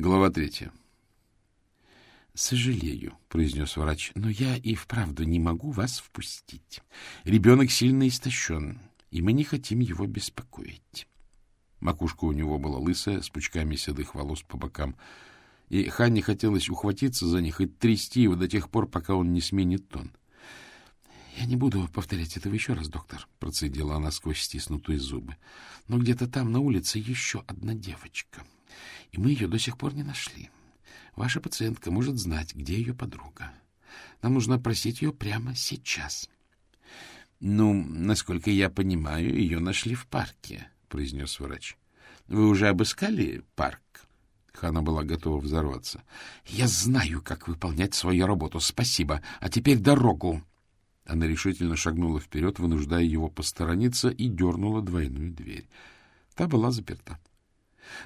Глава третья. — Сожалею, — произнес врач, — но я и вправду не могу вас впустить. Ребенок сильно истощен, и мы не хотим его беспокоить. Макушка у него была лысая, с пучками седых волос по бокам, и Ханне хотелось ухватиться за них и трясти его до тех пор, пока он не сменит тон. — Я не буду повторять этого еще раз, доктор, — процедила она сквозь стиснутые зубы. — Но где-то там на улице еще одна девочка, и мы ее до сих пор не нашли. — Ваша пациентка может знать, где ее подруга. Нам нужно просить ее прямо сейчас. — Ну, насколько я понимаю, ее нашли в парке, — произнес врач. — Вы уже обыскали парк? Хана была готова взорваться. — Я знаю, как выполнять свою работу. Спасибо. А теперь дорогу. Она решительно шагнула вперед, вынуждая его посторониться, и дернула двойную дверь. Та была заперта.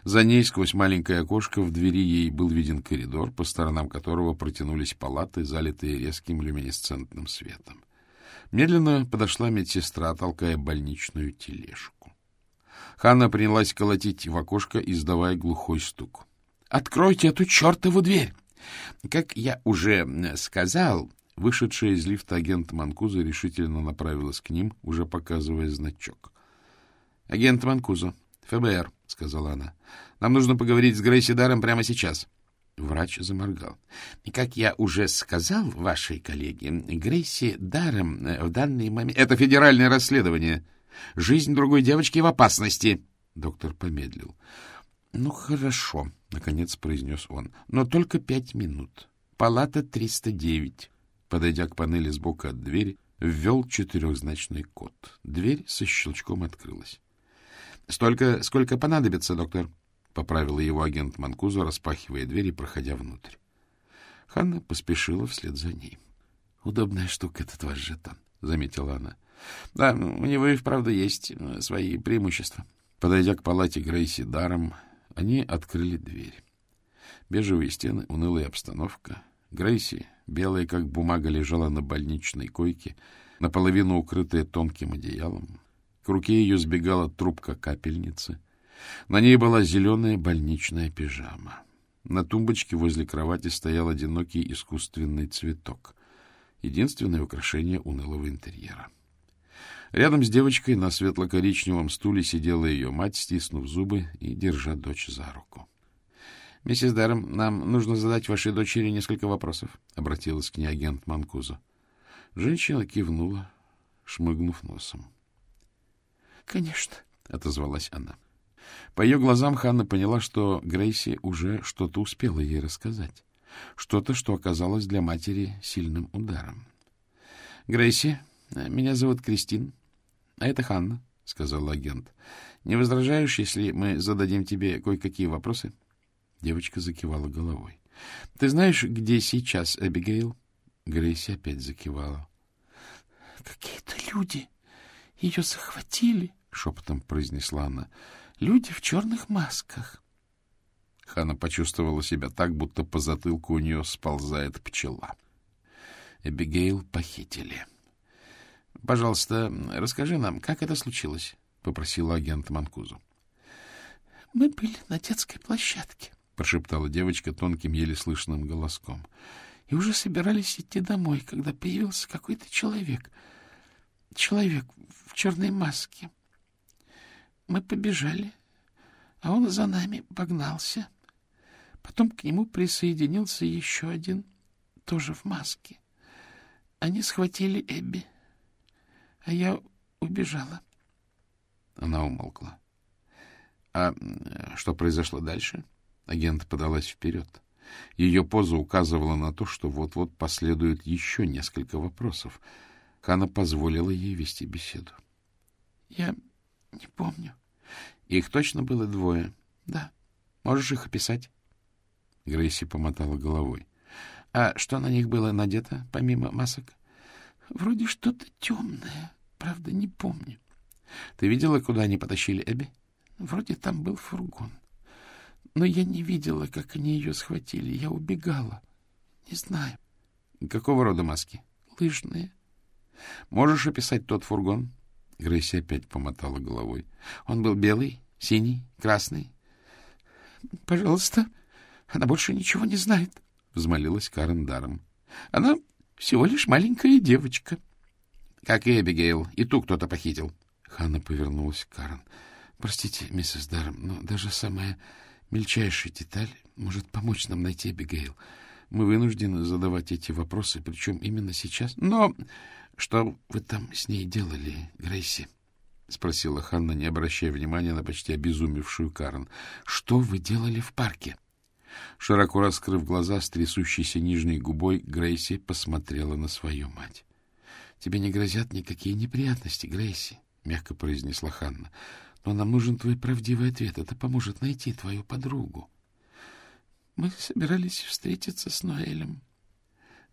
За ней сквозь маленькое окошко в двери ей был виден коридор, по сторонам которого протянулись палаты, залитые резким люминесцентным светом. Медленно подошла медсестра, толкая больничную тележку. Ханна принялась колотить в окошко, издавая глухой стук. — Откройте эту чертову дверь! Как я уже сказал, вышедшая из лифта агент Манкуза решительно направилась к ним, уже показывая значок. — Агент Манкуза, ФБР, — сказала она. — Нам нужно поговорить с Грейси Даром прямо сейчас. Врач заморгал. — Как я уже сказал вашей коллеге, Грейси Даром э, в данный момент... — Это федеральное расследование. Жизнь другой девочки в опасности. Доктор помедлил. — Ну, хорошо, — наконец произнес он. — Но только пять минут. Палата 309. Подойдя к панели сбоку от двери, ввел четырехзначный код. Дверь со щелчком открылась. — Столько, сколько понадобится, доктор, — поправил его агент Манкузо, распахивая дверь и проходя внутрь. Ханна поспешила вслед за ней. — Удобная штука этот ваш жетон, — заметила она. — Да, у него и вправду есть э, свои преимущества. Подойдя к палате Грейси даром, они открыли дверь. Бежевые стены, унылая обстановка. Грейси, белая как бумага, лежала на больничной койке, наполовину укрытая тонким одеялом. К руке ее сбегала трубка капельницы. На ней была зеленая больничная пижама. На тумбочке возле кровати стоял одинокий искусственный цветок. Единственное украшение унылого интерьера. Рядом с девочкой на светло-коричневом стуле сидела ее мать, стиснув зубы и держа дочь за руку. — Миссис Даром, нам нужно задать вашей дочери несколько вопросов, — обратилась к ней агент Манкузо. Женщина кивнула, шмыгнув носом. — Конечно, — отозвалась она. По ее глазам Ханна поняла, что Грейси уже что-то успела ей рассказать. Что-то, что оказалось для матери сильным ударом. — Грейси, меня зовут Кристин, а это Ханна, — сказал агент. — Не возражаешь, если мы зададим тебе кое-какие вопросы? Девочка закивала головой. — Ты знаешь, где сейчас Эбигейл? Грейси опять закивала. — Какие-то люди ее захватили, — шепотом произнесла она. — Люди в черных масках. Хана почувствовала себя так, будто по затылку у нее сползает пчела. Эбигейл похитили. — Пожалуйста, расскажи нам, как это случилось? — попросила агент Манкузу. — Мы были на детской площадке, — прошептала девочка тонким, еле слышным голоском. — И уже собирались идти домой, когда появился какой-то человек. Человек в черной маске. Мы побежали, а он за нами погнался. Потом к нему присоединился еще один, тоже в маске. Они схватили Эбби, а я убежала. Она умолкла. — А что произошло дальше? Агент подалась вперед. Ее поза указывала на то, что вот-вот последует еще несколько вопросов — Хана позволила ей вести беседу. — Я не помню. Их точно было двое? — Да. Можешь их описать? Грейси помотала головой. — А что на них было надето, помимо масок? — Вроде что-то темное. Правда, не помню. — Ты видела, куда они потащили Эбби? — Вроде там был фургон. Но я не видела, как они ее схватили. Я убегала. Не знаю. — Какого рода маски? — Лыжные. — Можешь описать тот фургон? Грейси опять помотала головой. Он был белый, синий, красный. — Пожалуйста, Она больше ничего не знает, — взмолилась Карен даром. — Она всего лишь маленькая девочка. — Как и Эбигейл. И ту кто-то похитил. Ханна повернулась к Карен. — Простите, миссис Даром, но даже самая мельчайшая деталь может помочь нам найти Эбигейл. Мы вынуждены задавать эти вопросы, причем именно сейчас. Но что вы там с ней делали, Грейси? — спросила Ханна, не обращая внимания на почти обезумевшую Карен. — Что вы делали в парке? Широко раскрыв глаза с трясущейся нижней губой, Грейси посмотрела на свою мать. — Тебе не грозят никакие неприятности, Грейси, — мягко произнесла Ханна. — Но нам нужен твой правдивый ответ. Это поможет найти твою подругу. — Мы собирались встретиться с Ноэлем.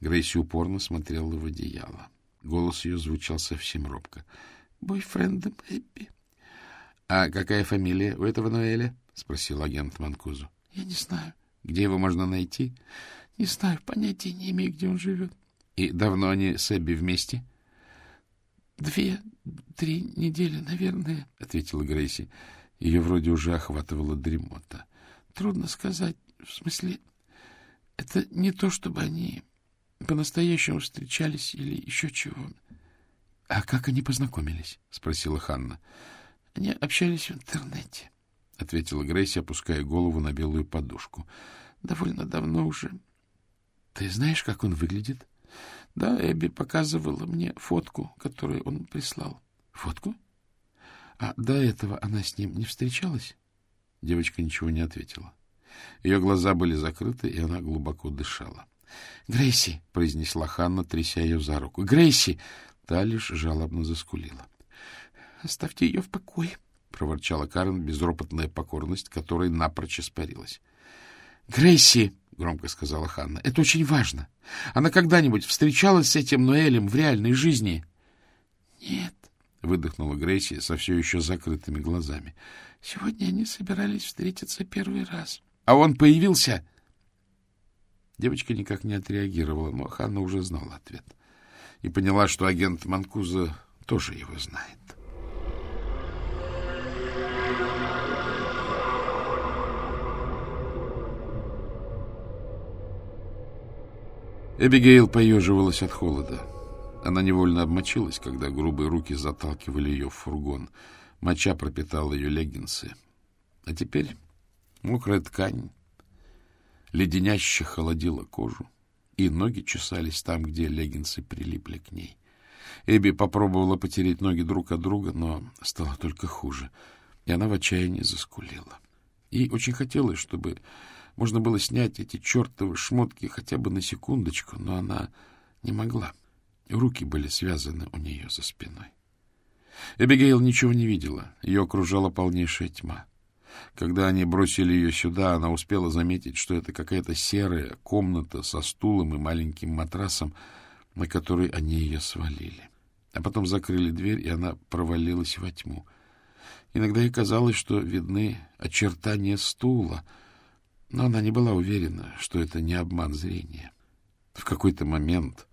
Грейси упорно смотрела в одеяло. Голос ее звучал совсем робко. — Бойфрендом Эбби. — А какая фамилия у этого Ноэля? — спросил агент Манкузу. — Я не знаю. Где его можно найти? — Не знаю, понятия не имею, где он живет. — И давно они с Эбби вместе? — Две, три недели, наверное, — ответила Грейси. Ее вроде уже охватывала дремота. — Трудно сказать. В смысле, это не то, чтобы они по-настоящему встречались или еще чего. — А как они познакомились? — спросила Ханна. — Они общались в интернете, — ответила Грейси, опуская голову на белую подушку. — Довольно давно уже. — Ты знаешь, как он выглядит? — Да, Эбби показывала мне фотку, которую он прислал. — Фотку? А до этого она с ним не встречалась? Девочка ничего не ответила. Ее глаза были закрыты, и она глубоко дышала. — Грейси! — произнесла Ханна, тряся ее за руку. — Грейси! Та лишь жалобно заскулила. — Оставьте ее в покое, — проворчала Карен, безропотная покорность, которой напрочь испарилась. — Грейси! — громко сказала Ханна. — Это очень важно. Она когда-нибудь встречалась с этим Ноэлем в реальной жизни? — Нет, — выдохнула Грейси со все еще закрытыми глазами. — Сегодня они собирались встретиться первый раз. — А он появился? Девочка никак не отреагировала, но Ханна уже знала ответ. И поняла, что агент Манкуза тоже его знает. Эбигейл поеживалась от холода. Она невольно обмочилась, когда грубые руки заталкивали ее в фургон. Моча пропитала ее леггинсы. А теперь мокрая ткань леденяще холодила кожу, и ноги чесались там, где леггинсы прилипли к ней. Эбби попробовала потереть ноги друг от друга, но стало только хуже, и она в отчаянии заскулила. Ей очень хотелось, чтобы можно было снять эти чертовы шмотки хотя бы на секундочку, но она не могла. Руки были связаны у нее за спиной. Эбигейл ничего не видела, ее окружала полнейшая тьма. Когда они бросили ее сюда, она успела заметить, что это какая-то серая комната со стулом и маленьким матрасом, на который они ее свалили. А потом закрыли дверь, и она провалилась во тьму. Иногда ей казалось, что видны очертания стула, но она не была уверена, что это не обман зрения. В какой-то момент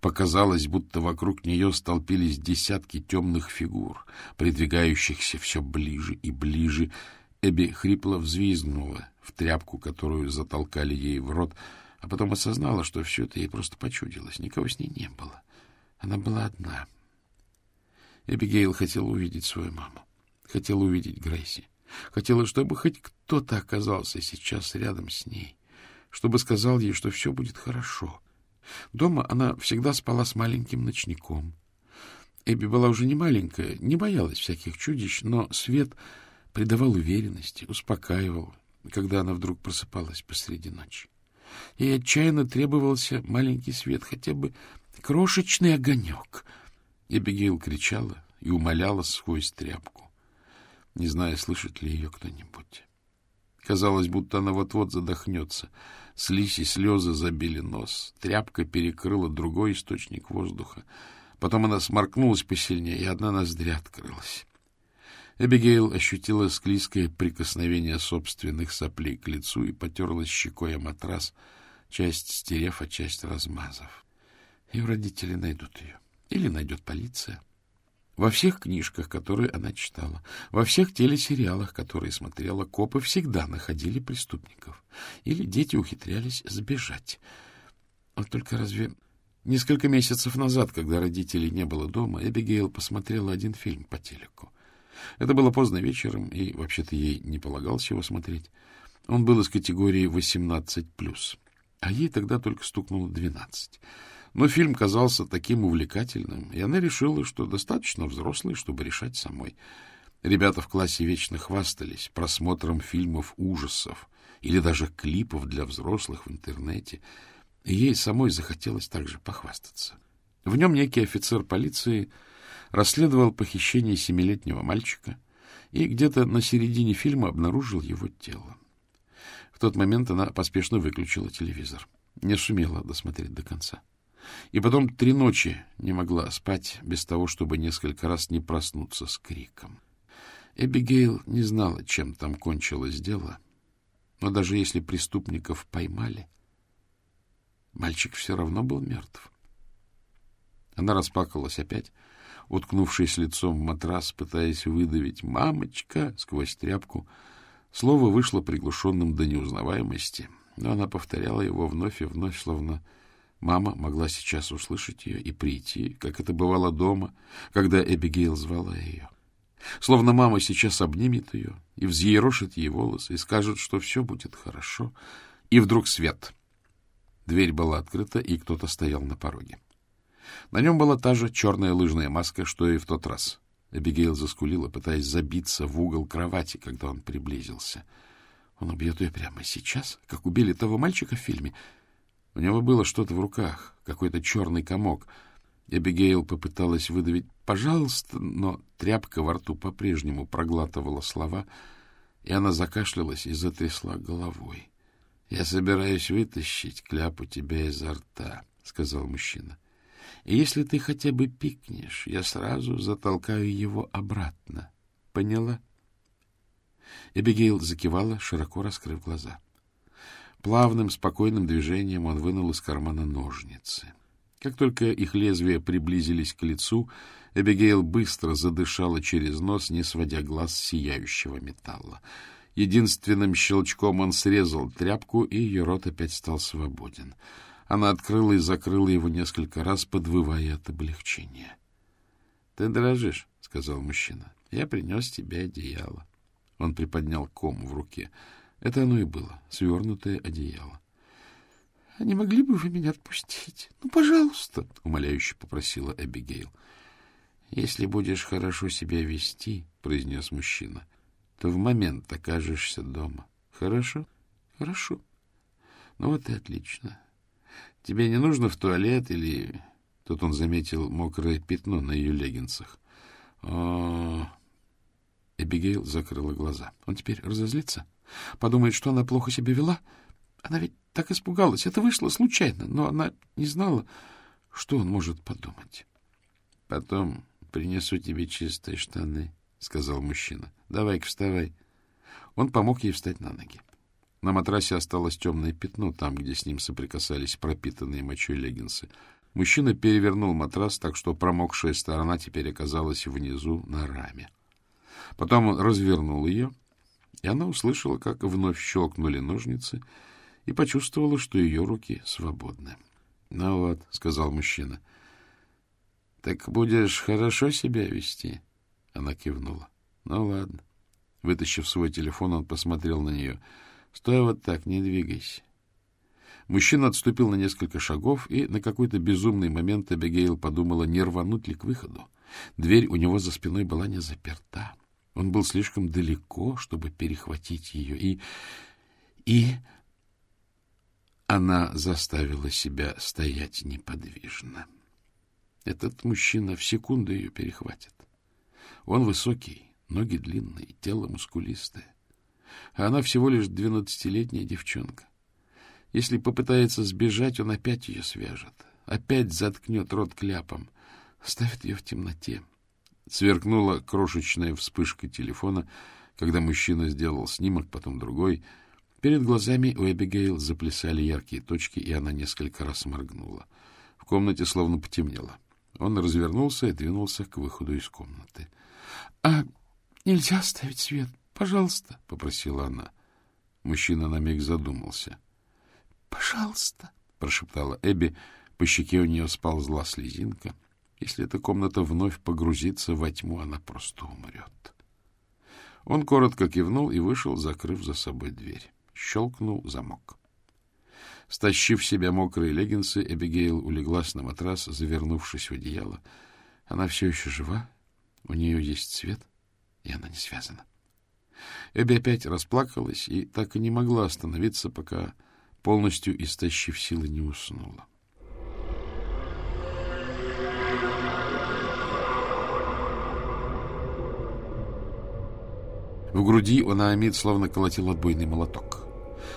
показалось, будто вокруг нее столпились десятки темных фигур, придвигающихся все ближе и ближе, Эбби хрипло взвизгнула в тряпку, которую затолкали ей в рот, а потом осознала, что все это ей просто почудилось. Никого с ней не было. Она была одна. Эбигейл хотела увидеть свою маму. Хотела увидеть Грейси. Хотела, чтобы хоть кто-то оказался сейчас рядом с ней. Чтобы сказал ей, что все будет хорошо. Дома она всегда спала с маленьким ночником. Эбби была уже не маленькая, не боялась всяких чудищ, но свет придавал уверенности, успокаивал, когда она вдруг просыпалась посреди ночи. Ей отчаянно требовался маленький свет, хотя бы крошечный огонек. Эбигейл кричала и умоляла сквозь тряпку, не зная, слышит ли ее кто-нибудь. Казалось, будто она вот-вот задохнется. Слизь и слезы забили нос. Тряпка перекрыла другой источник воздуха. Потом она сморкнулась посильнее, и одна ноздря открылась. Эбигейл ощутила склизкое прикосновение собственных соплей к лицу и потерлась щекой о матрас, часть стерев, а часть размазав. Ее родители найдут ее. Или найдет полиция. Во всех книжках, которые она читала, во всех телесериалах, которые смотрела, копы всегда находили преступников. Или дети ухитрялись сбежать. Вот только разве... Несколько месяцев назад, когда родителей не было дома, Эбигейл посмотрела один фильм по телеку. Это было поздно вечером, и вообще-то ей не полагалось его смотреть. Он был из категории 18+, а ей тогда только стукнуло 12. Но фильм казался таким увлекательным, и она решила, что достаточно взрослой, чтобы решать самой. Ребята в классе вечно хвастались просмотром фильмов ужасов или даже клипов для взрослых в интернете, и ей самой захотелось также похвастаться. В нем некий офицер полиции расследовал похищение семилетнего мальчика и где-то на середине фильма обнаружил его тело. В тот момент она поспешно выключила телевизор. Не сумела досмотреть до конца. И потом три ночи не могла спать без того, чтобы несколько раз не проснуться с криком. Эбигейл не знала, чем там кончилось дело, но даже если преступников поймали, мальчик все равно был мертв. Она расплакалась опять, уткнувшись лицом в матрас, пытаясь выдавить «мамочка» сквозь тряпку. Слово вышло приглушенным до неузнаваемости, но она повторяла его вновь и вновь, словно Мама могла сейчас услышать ее и прийти, как это бывало дома, когда Эбигейл звала ее. Словно мама сейчас обнимет ее и взъерошит ей волосы и скажет, что все будет хорошо. И вдруг свет. Дверь была открыта, и кто-то стоял на пороге. На нем была та же черная лыжная маска, что и в тот раз. Эбигейл заскулила, пытаясь забиться в угол кровати, когда он приблизился. Он убьет ее прямо сейчас, как убили того мальчика в фильме — у него было что-то в руках, какой-то черный комок. Эбигейл попыталась выдавить «пожалуйста», но тряпка во рту по-прежнему проглатывала слова, и она закашлялась и затрясла головой. — Я собираюсь вытащить кляп у тебя изо рта, — сказал мужчина. — И если ты хотя бы пикнешь, я сразу затолкаю его обратно. Поняла? Эбигейл закивала, широко раскрыв глаза. — Плавным, спокойным движением он вынул из кармана ножницы. Как только их лезвия приблизились к лицу, Эбигейл быстро задышала через нос, не сводя глаз сияющего металла. Единственным щелчком он срезал тряпку, и ее рот опять стал свободен. Она открыла и закрыла его несколько раз, подвывая от облегчения. — Ты дрожишь, — сказал мужчина. — Я принес тебе одеяло. Он приподнял ком в руке. Это оно и было, свернутое одеяло. — А не могли бы вы меня отпустить? Ну, пожалуйста, — умоляюще попросила Эбигейл. — Если будешь хорошо себя вести, — произнес мужчина, — то в момент окажешься дома. Хорошо? Хорошо. Ну вот и отлично. Тебе не нужно в туалет или... Тут он заметил мокрое пятно на ее леггинсах. О... Эбигейл закрыла глаза. Он теперь разозлится? Подумает, что она плохо себя вела. Она ведь так испугалась. Это вышло случайно, но она не знала, что он может подумать. — Потом принесу тебе чистые штаны, — сказал мужчина. — Давай-ка вставай. Он помог ей встать на ноги. На матрасе осталось темное пятно там, где с ним соприкасались пропитанные мочой леггинсы. Мужчина перевернул матрас так, что промокшая сторона теперь оказалась внизу на раме. Потом он развернул ее и она услышала, как вновь щелкнули ножницы, и почувствовала, что ее руки свободны. — Ну вот, — сказал мужчина, — так будешь хорошо себя вести? Она кивнула. — Ну ладно. Вытащив свой телефон, он посмотрел на нее. — Стой вот так, не двигайся. Мужчина отступил на несколько шагов, и на какой-то безумный момент Эбигейл подумала, не рвануть ли к выходу. Дверь у него за спиной была не заперта. Он был слишком далеко, чтобы перехватить ее, и... и... Она заставила себя стоять неподвижно. Этот мужчина в секунду ее перехватит. Он высокий, ноги длинные, тело мускулистое. А она всего лишь двенадцатилетняя девчонка. Если попытается сбежать, он опять ее свяжет, опять заткнет рот кляпом, оставит ее в темноте. Сверкнула крошечная вспышка телефона, когда мужчина сделал снимок, потом другой. Перед глазами у Эбигейл заплясали яркие точки, и она несколько раз моргнула. В комнате словно потемнело. Он развернулся и двинулся к выходу из комнаты. — А нельзя оставить свет? Пожалуйста, — попросила она. Мужчина на миг задумался. — Пожалуйста, — прошептала Эбби. По щеке у нее сползла слезинка. Если эта комната вновь погрузится во тьму, она просто умрет. Он коротко кивнул и вышел, закрыв за собой дверь. Щелкнул замок. Стащив себя мокрые леггинсы, Эбигейл улеглась на матрас, завернувшись в одеяло. Она все еще жива, у нее есть свет, и она не связана. Эбби опять расплакалась и так и не могла остановиться, пока, полностью истощив силы, не уснула. В груди у Наамид словно колотил отбойный молоток.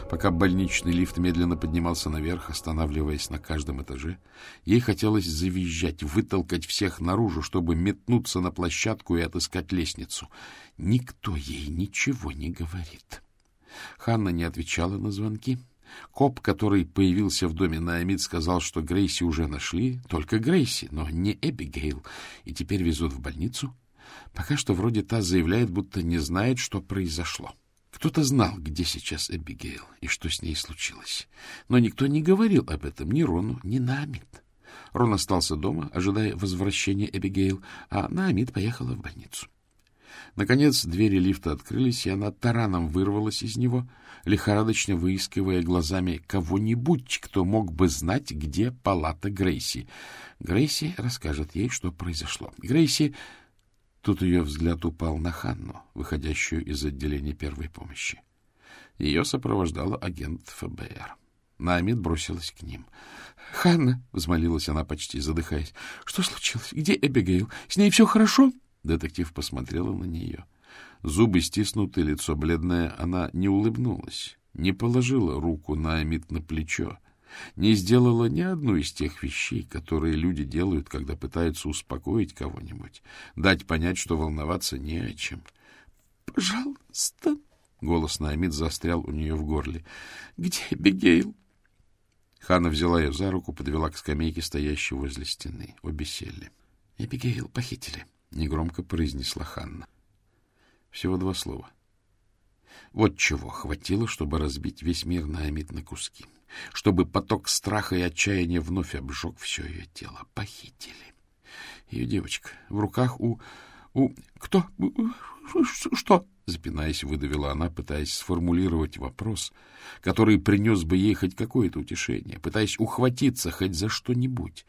Пока больничный лифт медленно поднимался наверх, останавливаясь на каждом этаже, ей хотелось завизжать, вытолкать всех наружу, чтобы метнуться на площадку и отыскать лестницу. Никто ей ничего не говорит. Ханна не отвечала на звонки. Коп, который появился в доме Наамид, сказал, что Грейси уже нашли, только Грейси, но не Эбигейл, и теперь везут в больницу. Пока что вроде та заявляет, будто не знает, что произошло. Кто-то знал, где сейчас Эбигейл и что с ней случилось. Но никто не говорил об этом ни Рону, ни Наамид. Рон остался дома, ожидая возвращения Эбигейл, а Наамид поехала в больницу. Наконец двери лифта открылись, и она тараном вырвалась из него, лихорадочно выискивая глазами кого-нибудь, кто мог бы знать, где палата Грейси. Грейси расскажет ей, что произошло. Грейси Тут ее взгляд упал на Ханну, выходящую из отделения первой помощи. Ее сопровождала агент ФБР. Наамид бросилась к ним. — Ханна, — взмолилась она, почти задыхаясь, — что случилось? Где Эбигейл? С ней все хорошо? Детектив посмотрела на нее. Зубы стиснуты, лицо бледное. Она не улыбнулась, не положила руку Наамид на плечо, не сделала ни одну из тех вещей, которые люди делают, когда пытаются успокоить кого-нибудь, дать понять, что волноваться не о чем. — Пожалуйста, — голос Наамид застрял у нее в горле. — Где Бегейл? Хана взяла ее за руку, подвела к скамейке, стоящей возле стены. Обе сели. — Эбигейл похитили, — негромко произнесла Ханна. Всего два слова. Вот чего хватило, чтобы разбить весь мир на Амид на куски чтобы поток страха и отчаяния вновь обжег все ее тело. Похитили. Ее девочка в руках у... у... Кто? Что? Запинаясь, выдавила она, пытаясь сформулировать вопрос, который принес бы ей хоть какое-то утешение, пытаясь ухватиться хоть за что-нибудь.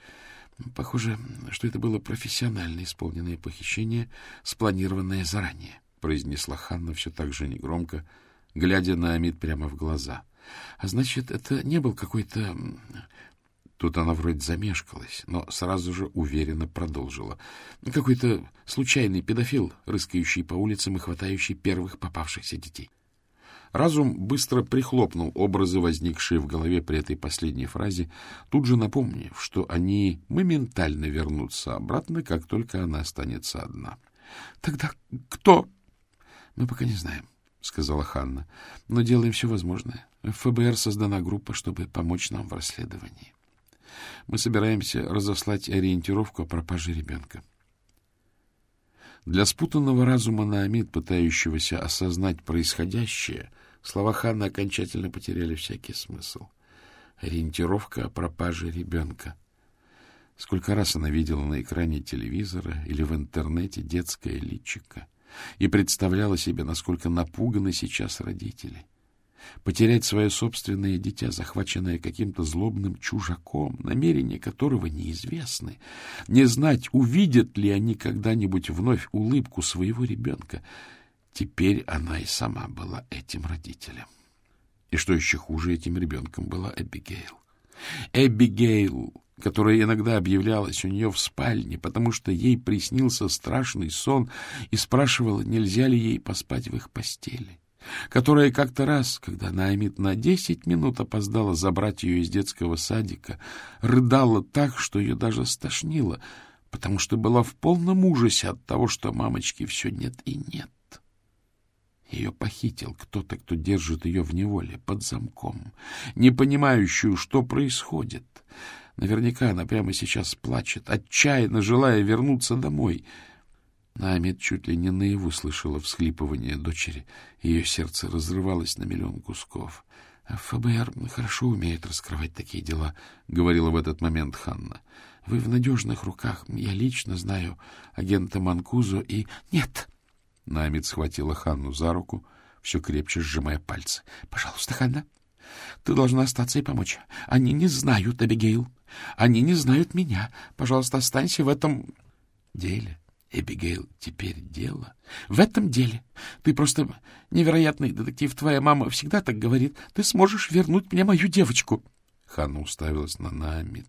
Похоже, что это было профессионально исполненное похищение, спланированное заранее, произнесла Ханна все так же негромко, глядя на Амид прямо в глаза — а значит, это не был какой-то... Тут она вроде замешкалась, но сразу же уверенно продолжила. Какой-то случайный педофил, рыскающий по улицам и хватающий первых попавшихся детей. Разум быстро прихлопнул образы, возникшие в голове при этой последней фразе, тут же напомнив, что они моментально вернутся обратно, как только она останется одна. — Тогда кто? — Мы пока не знаем сказала Ханна. — Но делаем все возможное. В ФБР создана группа, чтобы помочь нам в расследовании. Мы собираемся разослать ориентировку о пропаже ребенка. Для спутанного разума Наамид, пытающегося осознать происходящее, слова Ханны окончательно потеряли всякий смысл. Ориентировка о пропаже ребенка. Сколько раз она видела на экране телевизора или в интернете детское личико и представляла себе, насколько напуганы сейчас родители. Потерять свое собственное дитя, захваченное каким-то злобным чужаком, намерения которого неизвестны, не знать, увидят ли они когда-нибудь вновь улыбку своего ребенка. Теперь она и сама была этим родителем. И что еще хуже, этим ребенком была Эбигейл. Эбигейл, которая иногда объявлялась у нее в спальне, потому что ей приснился страшный сон и спрашивала, нельзя ли ей поспать в их постели, которая как-то раз, когда Наамид на десять минут опоздала забрать ее из детского садика, рыдала так, что ее даже стошнило, потому что была в полном ужасе от того, что мамочки все нет и нет. Ее похитил кто-то, кто держит ее в неволе, под замком, не понимающую, что происходит — Наверняка она прямо сейчас плачет, отчаянно желая вернуться домой. Наамид чуть ли не наяву слышала всхлипывание дочери. Ее сердце разрывалось на миллион кусков. — ФБР хорошо умеет раскрывать такие дела, — говорила в этот момент Ханна. — Вы в надежных руках. Я лично знаю агента Манкузо и... — Нет! Наамид схватила Ханну за руку, все крепче сжимая пальцы. — Пожалуйста, Ханна, ты должна остаться и помочь. Они не знают Эбигейл. Они не знают меня. Пожалуйста, останься в этом деле. Эбигейл, теперь дело. В этом деле. Ты просто невероятный детектив. Твоя мама всегда так говорит. Ты сможешь вернуть мне мою девочку. Ханна уставилась на Наамид.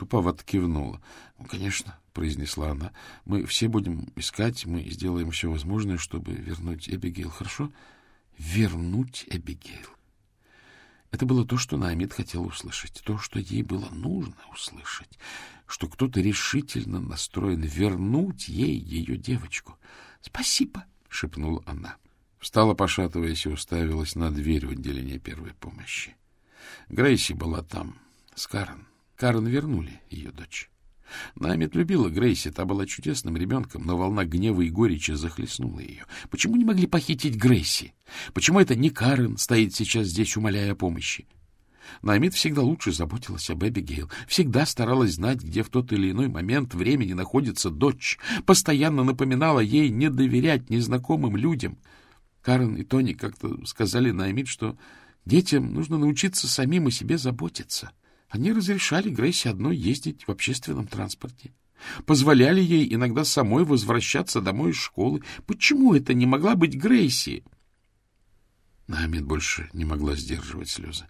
Туповато кивнула. — Ну, конечно, — произнесла она. — Мы все будем искать, мы сделаем все возможное, чтобы вернуть Эбигейл. Хорошо? Вернуть Эбигейл. Это было то, что Наамид хотел услышать, то, что ей было нужно услышать, что кто-то решительно настроен вернуть ей ее девочку. — Спасибо, — шепнула она. Встала, пошатываясь, и уставилась на дверь в отделение первой помощи. Грейси была там, с Карен. Карен вернули ее дочь. Намит любила Грейси, та была чудесным ребенком, но волна гнева и горечи захлестнула ее. Почему не могли похитить Грейси? Почему это не Карен стоит сейчас здесь, умоляя о помощи? Намит всегда лучше заботилась об Эбигейл, всегда старалась знать, где в тот или иной момент времени находится дочь, постоянно напоминала ей не доверять незнакомым людям. Карен и Тони как-то сказали Наймит, что детям нужно научиться самим о себе заботиться. Они разрешали Грейси одной ездить в общественном транспорте. Позволяли ей иногда самой возвращаться домой из школы. Почему это не могла быть Грейси? Наамид больше не могла сдерживать слезы.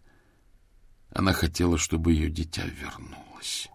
Она хотела, чтобы ее дитя вернулось.